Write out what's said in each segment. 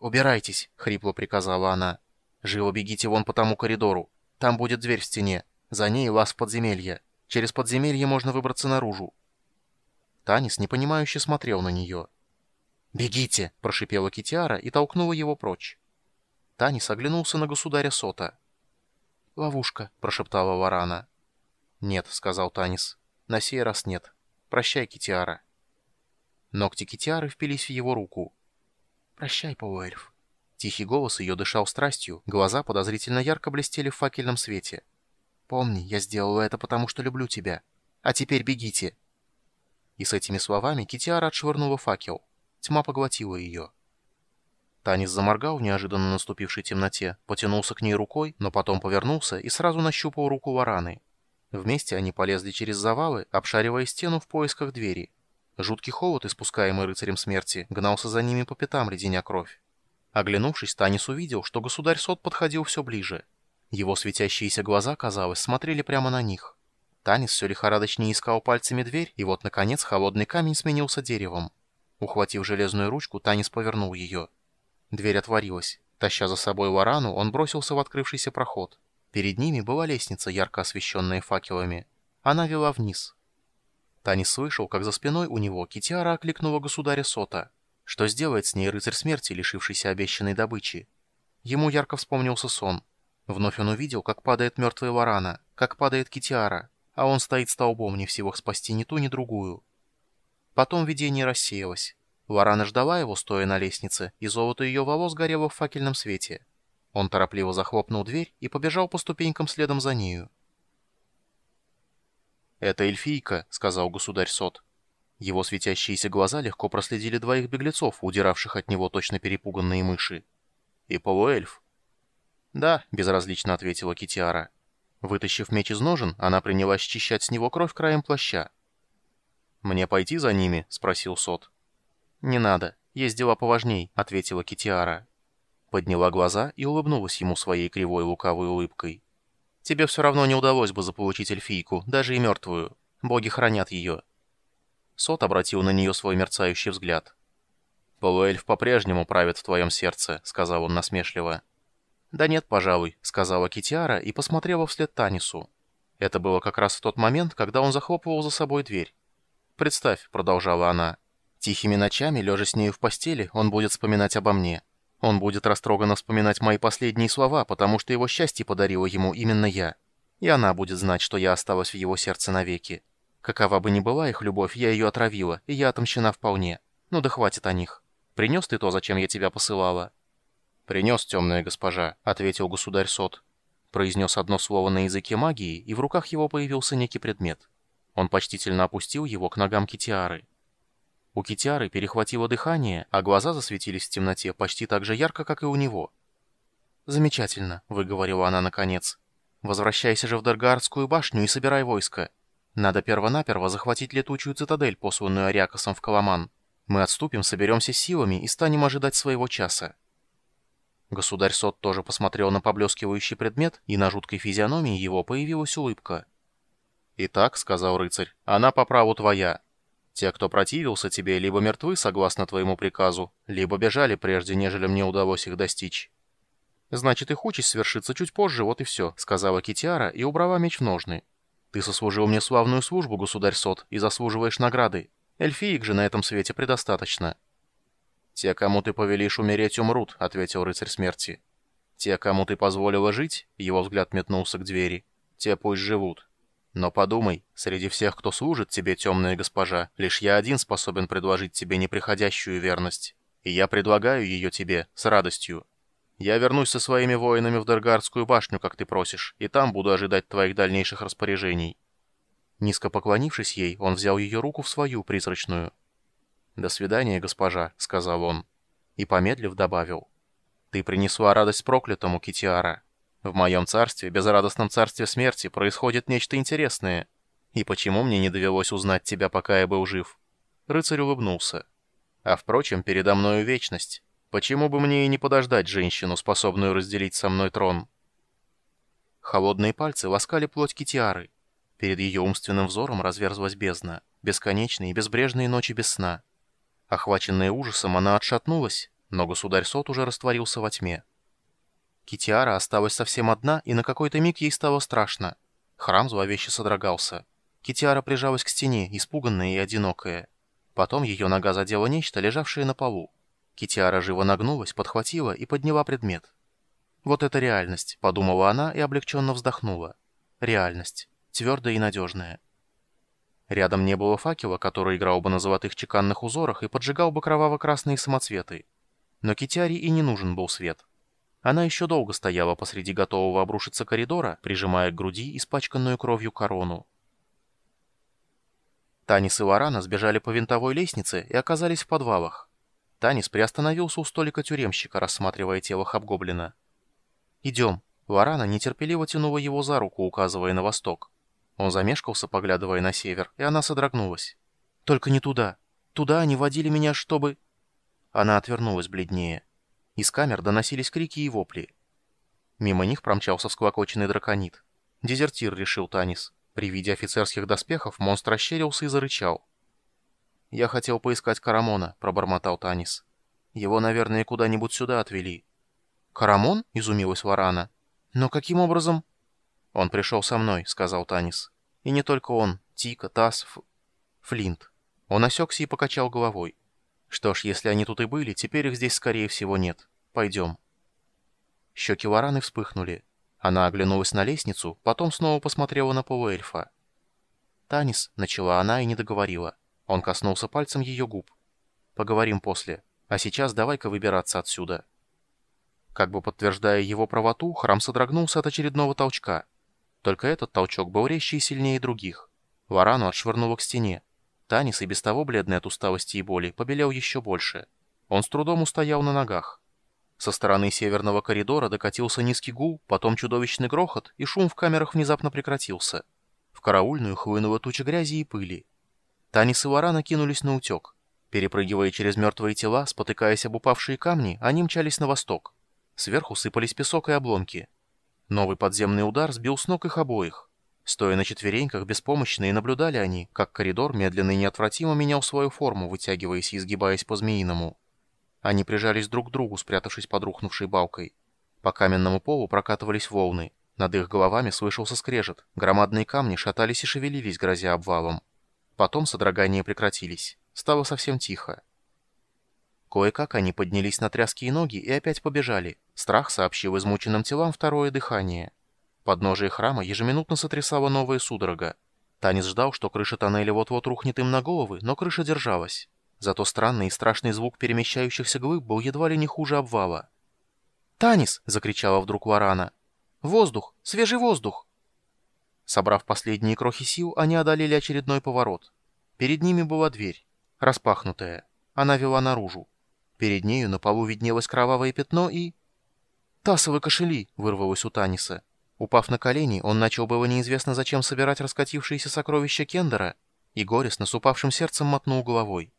«Убирайтесь!» — хрипло приказала она. «Живо бегите вон по тому коридору. Там будет дверь в стене. За ней лаз в подземелье. Через подземелье можно выбраться наружу». Танис непонимающе смотрел на нее. «Бегите!» — прошипела Китиара и толкнула его прочь. Танис оглянулся на государя Сота. «Ловушка», — прошептала Варана. «Нет», — сказал Танис. «На сей раз нет. Прощай, Китиара». Ногти Китиары впились в его руку. «Прощай, полуэльф». Тихий голос ее дышал страстью, глаза подозрительно ярко блестели в факельном свете. «Помни, я сделала это потому, что люблю тебя. А теперь бегите». И с этими словами Китиара отшвырнула факел. Тьма поглотила ее. Танис заморгал в неожиданно наступившей темноте, потянулся к ней рукой, но потом повернулся и сразу нащупал руку Вараны. Вместе они полезли через завалы, обшаривая стену в поисках двери. Жуткий холод, испускаемый рыцарем смерти, гнался за ними по пятам, леденя кровь. Оглянувшись, Танис увидел, что государь Сот подходил все ближе. Его светящиеся глаза, казалось, смотрели прямо на них. Танис все лихорадочнее искал пальцами дверь, и вот, наконец, холодный камень сменился деревом. Ухватив железную ручку, Танис повернул ее. Дверь отворилась. Таща за собой Варану, он бросился в открывшийся проход. Перед ними была лестница, ярко освещенная факелами. Она вела вниз. Танис слышал, как за спиной у него Китиара окликнула государя Сота. Что сделает с ней рыцарь смерти, лишившийся обещанной добычи? Ему ярко вспомнился сон. Вновь он увидел, как падает мертвая Варана, как падает Китиара, а он стоит столбом, не в силах спасти ни ту, ни другую. Потом видение рассеялось. Варана ждала его, стоя на лестнице, и золото ее волос горело в факельном свете. Он торопливо захлопнул дверь и побежал по ступенькам следом за нею. «Это эльфийка», — сказал государь Сот. Его светящиеся глаза легко проследили двоих беглецов, удиравших от него точно перепуганные мыши. «И полуэльф». «Да», — безразлично ответила Китиара. Вытащив меч из ножен, она принялась счищать с него кровь краем плаща. «Мне пойти за ними?» — спросил Сот. «Не надо. Есть дела поважней», — ответила Китиара. Подняла глаза и улыбнулась ему своей кривой лукавой улыбкой. «Тебе все равно не удалось бы заполучить эльфийку, даже и мертвую. Боги хранят ее». Сот обратил на нее свой мерцающий взгляд. «Полуэльф по-прежнему правит в твоем сердце», — сказал он насмешливо. «Да нет, пожалуй», — сказала Китиара и посмотрела вслед Танису. Это было как раз в тот момент, когда он захлопывал за собой дверь. «Представь», — продолжала она, — Тихими ночами, лежа с нею в постели, он будет вспоминать обо мне. Он будет растроганно вспоминать мои последние слова, потому что его счастье подарила ему именно я. И она будет знать, что я осталась в его сердце навеки. Какова бы ни была их любовь, я ее отравила, и я отомщена вполне. Ну да хватит о них. Принес ты то, зачем я тебя посылала?» «Принес, темная госпожа», — ответил государь Сот. Произнес одно слово на языке магии, и в руках его появился некий предмет. Он почтительно опустил его к ногам Китиары. У Китяры перехватило дыхание, а глаза засветились в темноте почти так же ярко, как и у него. «Замечательно», — выговорила она наконец. «Возвращайся же в Даргардскую башню и собирай войско. Надо первонаперво захватить летучую цитадель, посланную Ариакосом в Каламан. Мы отступим, соберемся силами и станем ожидать своего часа». Государь Сот тоже посмотрел на поблескивающий предмет, и на жуткой физиономии его появилась улыбка. «Итак», — сказал рыцарь, — «она по праву твоя. Те, кто противился тебе, либо мертвы, согласно твоему приказу, либо бежали прежде, нежели мне удалось их достичь». «Значит, их участь свершится чуть позже, вот и все», — сказала Китиара и убрала меч в ножны. «Ты сослужил мне славную службу, государь Сот, и заслуживаешь награды. Эльфиек же на этом свете предостаточно». «Те, кому ты повелишь умереть, умрут», — ответил рыцарь смерти. «Те, кому ты позволила жить», — его взгляд метнулся к двери, — «те пусть живут». Но подумай, среди всех, кто служит тебе, темная госпожа, лишь я один способен предложить тебе неприходящую верность. И я предлагаю ее тебе с радостью. Я вернусь со своими воинами в Даргардскую башню, как ты просишь, и там буду ожидать твоих дальнейших распоряжений». Низко поклонившись ей, он взял ее руку в свою призрачную. «До свидания, госпожа», — сказал он. И, помедлив, добавил. «Ты принесла радость проклятому, Китиара». В моем царстве, безрадостном царстве смерти, происходит нечто интересное. И почему мне не довелось узнать тебя, пока я был жив?» Рыцарь улыбнулся. «А впрочем, передо мною вечность. Почему бы мне и не подождать женщину, способную разделить со мной трон?» Холодные пальцы ласкали плоть Китиары. Перед ее умственным взором разверзлась бездна. Бесконечные, безбрежные ночи без сна. Охваченная ужасом, она отшатнулась, но государь Сот уже растворился во тьме. Китиара осталась совсем одна, и на какой-то миг ей стало страшно. Храм зловеще содрогался. Китиара прижалась к стене, испуганная и одинокая. Потом ее нога задела нечто, лежавшее на полу. Китиара живо нагнулась, подхватила и подняла предмет. «Вот это реальность», — подумала она и облегченно вздохнула. «Реальность. Твердая и надежная». Рядом не было факела, который играл бы на золотых чеканных узорах и поджигал бы кроваво-красные самоцветы. Но Китяре и не нужен был свет. Она еще долго стояла посреди готового обрушиться коридора, прижимая к груди испачканную кровью корону. Танис и Варана сбежали по винтовой лестнице и оказались в подвалах. Танис приостановился у столика тюремщика, рассматривая тело Хабгоблина. «Идем». Варана нетерпеливо тянула его за руку, указывая на восток. Он замешкался, поглядывая на север, и она содрогнулась. «Только не туда. Туда они водили меня, чтобы...» Она отвернулась бледнее. Из камер доносились крики и вопли. Мимо них промчался всклокоченный драконит. Дезертир, решил Танис. При виде офицерских доспехов монстр ощерился и зарычал. «Я хотел поискать Карамона», — пробормотал Танис. «Его, наверное, куда-нибудь сюда отвели». «Карамон?» — изумилась Варана. «Но каким образом...» «Он пришел со мной», — сказал Танис. «И не только он. Тика, Тасс, Ф... Флинт». Он осекся и покачал головой. «Что ж, если они тут и были, теперь их здесь, скорее всего, нет. Пойдем». Щеки Вараны вспыхнули. Она оглянулась на лестницу, потом снова посмотрела на полуэльфа. «Танис», — начала она и не договорила. Он коснулся пальцем ее губ. «Поговорим после. А сейчас давай-ка выбираться отсюда». Как бы подтверждая его правоту, храм содрогнулся от очередного толчка. Только этот толчок был резче и сильнее других. Варану отшвырнуло к стене. Танис, и без того бледный от усталости и боли, побелел еще больше. Он с трудом устоял на ногах. Со стороны северного коридора докатился низкий гул, потом чудовищный грохот, и шум в камерах внезапно прекратился. В караульную хлынула туча грязи и пыли. Танис и Варана кинулись на утек. Перепрыгивая через мертвые тела, спотыкаясь об упавшие камни, они мчались на восток. Сверху сыпались песок и обломки. Новый подземный удар сбил с ног их обоих. Стоя на четвереньках, беспомощные, наблюдали они, как коридор медленно и неотвратимо менял свою форму, вытягиваясь и изгибаясь по-змеиному. Они прижались друг к другу, спрятавшись под рухнувшей балкой. По каменному полу прокатывались волны. Над их головами слышался скрежет. Громадные камни шатались и шевелились, грозя обвалом. Потом содрогания прекратились. Стало совсем тихо. Кое-как они поднялись на тряские ноги и опять побежали. Страх сообщил измученным телам второе дыхание. Подножие храма ежеминутно сотрясала новая судорога. Танис ждал, что крыша тоннеля вот-вот рухнет им на головы, но крыша держалась. Зато странный и страшный звук перемещающихся глыб был едва ли не хуже обвала. «Танис!» — закричала вдруг Варана. «Воздух! Свежий воздух!» Собрав последние крохи сил, они одолели очередной поворот. Перед ними была дверь, распахнутая. Она вела наружу. Перед нею на полу виднелось кровавое пятно и... «Тасовы кошели!» — вырвалось у Таниса. Упав на колени, он начал было неизвестно зачем собирать раскатившиеся сокровища Кендера, и горестно с упавшим сердцем мотнул головой.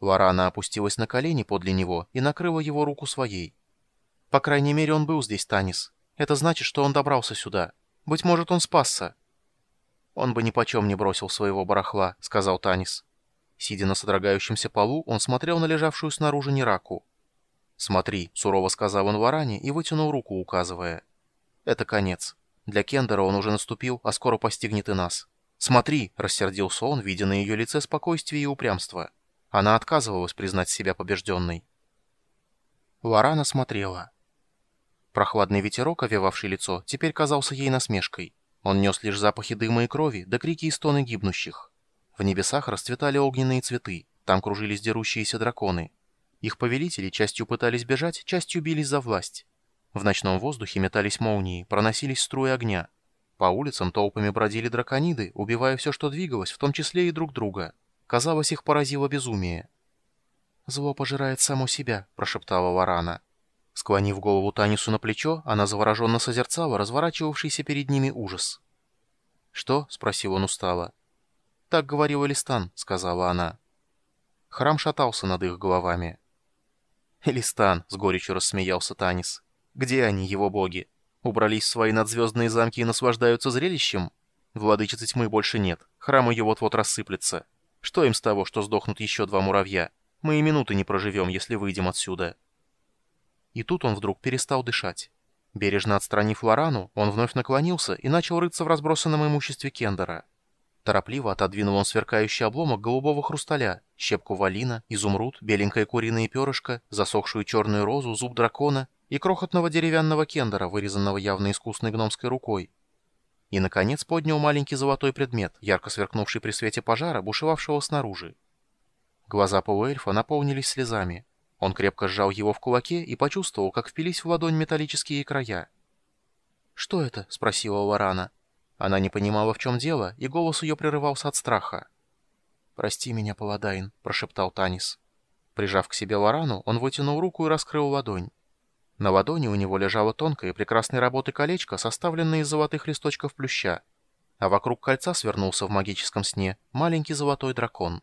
Лорана опустилась на колени подле него и накрыла его руку своей. «По крайней мере, он был здесь, Танис. Это значит, что он добрался сюда. Быть может, он спасся». «Он бы ни почем не бросил своего барахла», — сказал Танис. Сидя на содрогающемся полу, он смотрел на лежавшую снаружи Нераку. «Смотри», — сурово сказал он Варане и вытянул руку, указывая. «Это конец. Для Кендера он уже наступил, а скоро постигнет и нас. Смотри», — рассердился он, видя на ее лице спокойствие и упрямство. Она отказывалась признать себя побежденной. Варана смотрела. Прохладный ветерок, овевавший лицо, теперь казался ей насмешкой. Он нес лишь запахи дыма и крови, да крики и стоны гибнущих. В небесах расцветали огненные цветы, там кружились дерущиеся драконы. Их повелители частью пытались бежать, частью бились за власть. В ночном воздухе метались молнии, проносились струи огня. По улицам толпами бродили дракониды, убивая все, что двигалось, в том числе и друг друга. Казалось, их поразило безумие. «Зло пожирает само себя», — прошептала Варана. Склонив голову Танису на плечо, она завороженно созерцала разворачивавшийся перед ними ужас. «Что?» — спросил он устало. «Так говорил Элистан», — сказала она. Храм шатался над их головами. «Элистан», — с горечью рассмеялся Танис. «Где они, его боги? Убрались в свои надзвездные замки и наслаждаются зрелищем? Владычицы тьмы больше нет, храм ее вот-вот рассыплется. Что им с того, что сдохнут еще два муравья? Мы и минуты не проживем, если выйдем отсюда». И тут он вдруг перестал дышать. Бережно отстранив Лорану, он вновь наклонился и начал рыться в разбросанном имуществе Кендера. Торопливо отодвинул он сверкающий обломок голубого хрусталя, щепку валина, изумруд, беленькое куриное перышко, засохшую черную розу, зуб дракона и крохотного деревянного кендера, вырезанного явно искусной гномской рукой. И, наконец, поднял маленький золотой предмет, ярко сверкнувший при свете пожара, бушевавшего снаружи. Глаза полуэльфа наполнились слезами. Он крепко сжал его в кулаке и почувствовал, как впились в ладонь металлические края. «Что это?» — спросила Лорана. Она не понимала, в чем дело, и голос ее прерывался от страха. «Прости меня, Паладайн», — прошептал Танис. Прижав к себе Лорану, он вытянул руку и раскрыл ладонь. На ладони у него лежало тонкое прекрасной работы колечко, составленное из золотых листочков плюща, а вокруг кольца свернулся в магическом сне маленький золотой дракон.